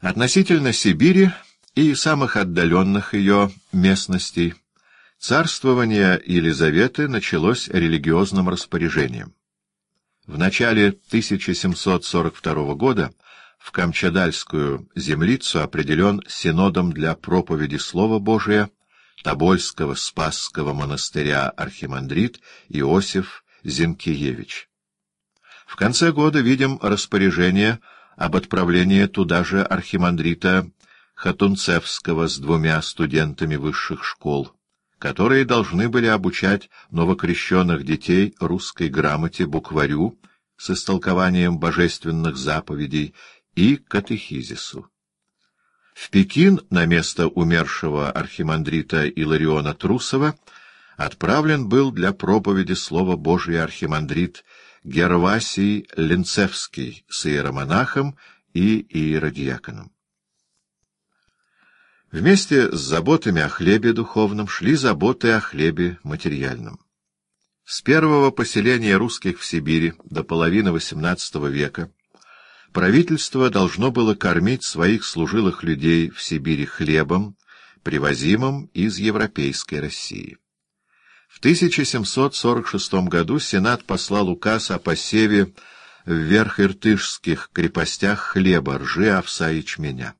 Относительно Сибири и самых отдаленных ее местностей царствование Елизаветы началось религиозным распоряжением. В начале 1742 года в Камчадальскую землицу определен синодом для проповеди Слова Божия Тобольского Спасского монастыря архимандрит Иосиф Зинкиевич. В конце года видим распоряжение об отправлении туда же архимандрита Хатунцевского с двумя студентами высших школ, которые должны были обучать новокрещенных детей русской грамоте, букварю с истолкованием божественных заповедей и катехизису. В Пекин на место умершего архимандрита Илариона Трусова отправлен был для проповеди Слова Божия архимандрит Гервасий Ленцевский с иеромонахом и иеродиаконом. Вместе с заботами о хлебе духовном шли заботы о хлебе материальном. С первого поселения русских в Сибири до половины XVIII века правительство должно было кормить своих служилых людей в Сибири хлебом, привозимым из Европейской России. В 1746 году Сенат послал указ о посеве в верхиртышских крепостях хлеба, ржи, овса и ячменя.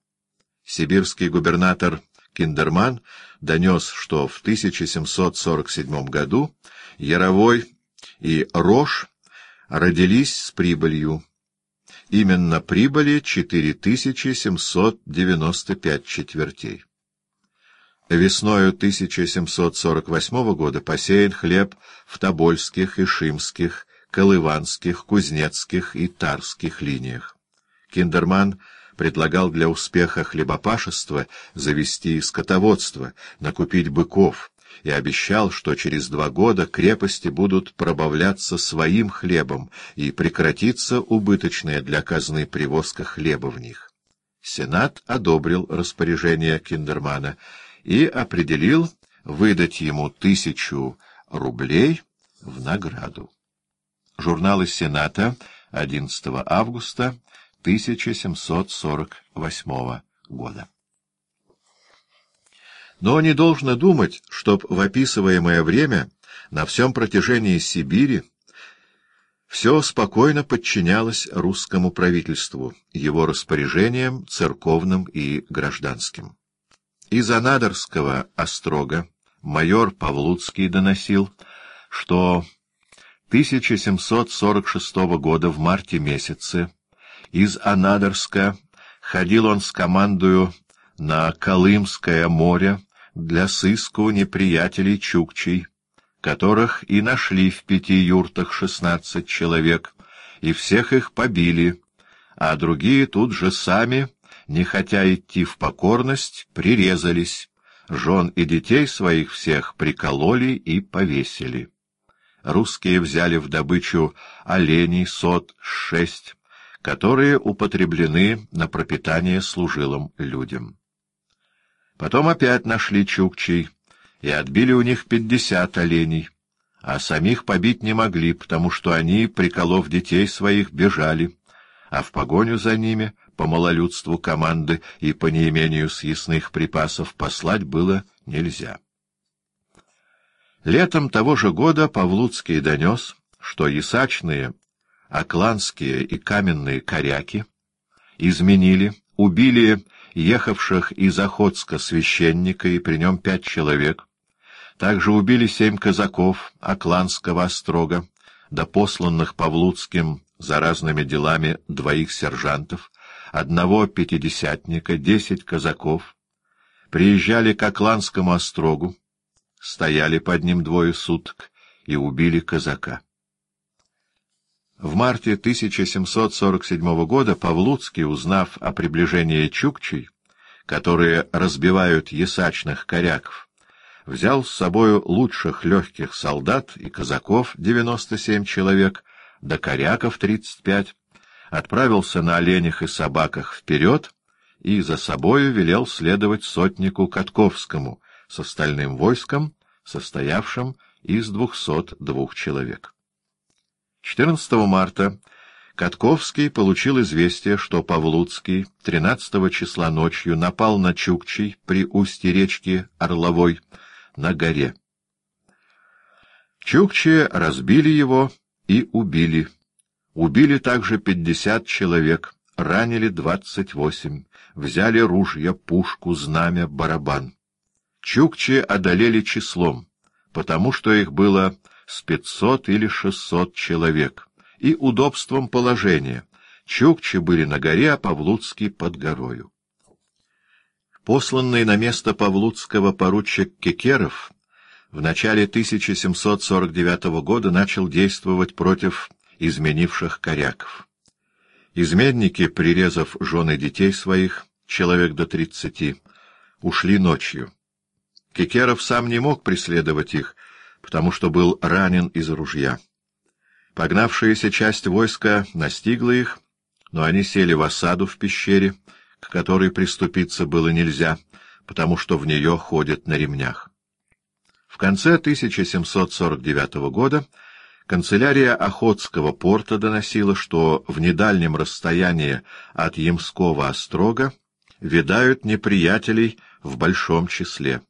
Сибирский губернатор Киндерман донес, что в 1747 году Яровой и Рош родились с прибылью. Именно прибыли 4795 четвертей. Весною 1748 года посеян хлеб в Тобольских, Ишимских, Колыванских, Кузнецких и Тарских линиях. Киндерман предлагал для успеха хлебопашества завести скотоводство, накупить быков, и обещал, что через два года крепости будут пробавляться своим хлебом и прекратится убыточная для казны привозка хлеба в них. Сенат одобрил распоряжение Киндермана — и определил выдать ему тысячу рублей в награду. Журналы Сената 11 августа 1748 года. Но не должно думать, чтоб в описываемое время на всем протяжении Сибири все спокойно подчинялось русскому правительству, его распоряжениям церковным и гражданским. Из Анадырского острога майор Павлуцкий доносил, что 1746 года в марте месяце из Анадырска ходил он с командою на Колымское море для сыску неприятелей Чукчей, которых и нашли в пяти юртах шестнадцать человек, и всех их побили, а другие тут же сами не хотя идти в покорность, прирезались, жен и детей своих всех прикололи и повесили. Русские взяли в добычу оленей сот шесть, которые употреблены на пропитание служилым людям. Потом опять нашли чукчей и отбили у них пятьдесят оленей, а самих побить не могли, потому что они, приколов детей своих, бежали, а в погоню за ними по малолюдству команды и по неимению съестных припасов послать было нельзя. Летом того же года Павлуцкий донес, что ясачные, окланские и каменные коряки изменили, убили ехавших из Охотска священника и при нем пять человек, также убили семь казаков Окланского острога, да посланных Павлуцким за разными делами двоих сержантов, одного пятидесятника, десять казаков, приезжали к Акланскому острогу, стояли под ним двое суток и убили казака. В марте 1747 года Павлуцкий, узнав о приближении чукчей, которые разбивают ясачных коряков, взял с собою лучших легких солдат и казаков, 97 человек, до коряков 35, отправился на оленях и собаках вперед и за собою велел следовать сотнику Катковскому с остальным войском, состоявшим из двухсот двух человек. 14 марта Катковский получил известие, что Павлуцкий 13 числа ночью напал на Чукчей при устье речки Орловой на горе. Чукчи разбили его и убили. Убили также пятьдесят человек, ранили двадцать восемь, взяли ружья, пушку, знамя, барабан. Чукчи одолели числом, потому что их было с пятьсот или шестьсот человек, и удобством положения. Чукчи были на горе, а Павлуцкий под горою. Посланный на место Павлуцкого поручик Кекеров в начале 1749 года начал действовать против изменивших коряков. Изменники, прирезав жены детей своих, человек до тридцати, ушли ночью. Кикеров сам не мог преследовать их, потому что был ранен из ружья. Погнавшаяся часть войска настигла их, но они сели в осаду в пещере, к которой приступиться было нельзя, потому что в нее ходят на ремнях. В конце 1749 года канцелярия Охотского порта доносила, что в недальнем расстоянии от Ямского острога видают неприятелей в большом числе.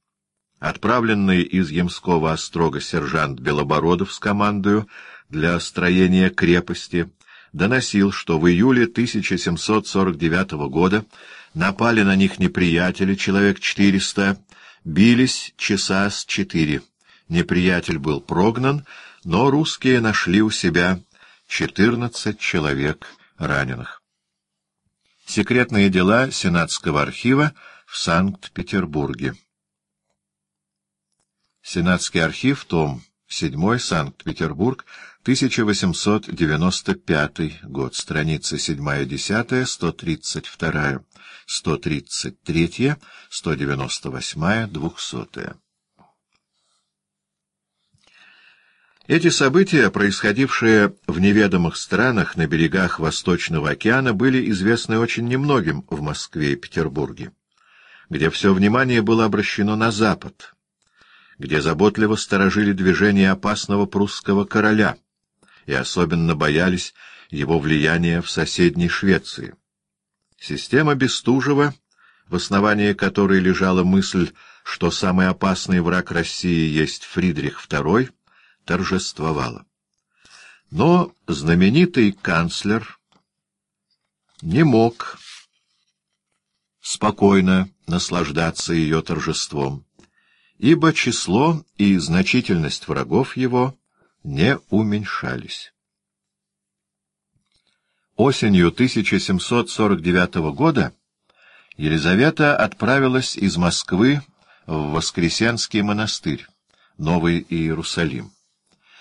Отправленный из Ямского острога сержант Белобородов с командою для строения крепости доносил, что в июле 1749 года напали на них неприятели, человек 400, бились часа с четыре. Неприятель был прогнан, но русские нашли у себя 14 человек раненых. Секретные дела Сенатского архива в Санкт-Петербурге. Сенатский архив, том 7, Санкт-Петербург, 1895 год, страница 7-10, 132, 133, 198, 200. Эти события, происходившие в неведомых странах на берегах Восточного океана, были известны очень немногим в Москве и Петербурге, где все внимание было обращено на Запад где заботливо сторожили движение опасного прусского короля и особенно боялись его влияния в соседней Швеции. Система Бестужева, в основании которой лежала мысль, что самый опасный враг России есть Фридрих II, торжествовала. Но знаменитый канцлер не мог спокойно наслаждаться ее торжеством ибо число и значительность врагов его не уменьшались. Осенью 1749 года Елизавета отправилась из Москвы в Воскресенский монастырь, Новый Иерусалим.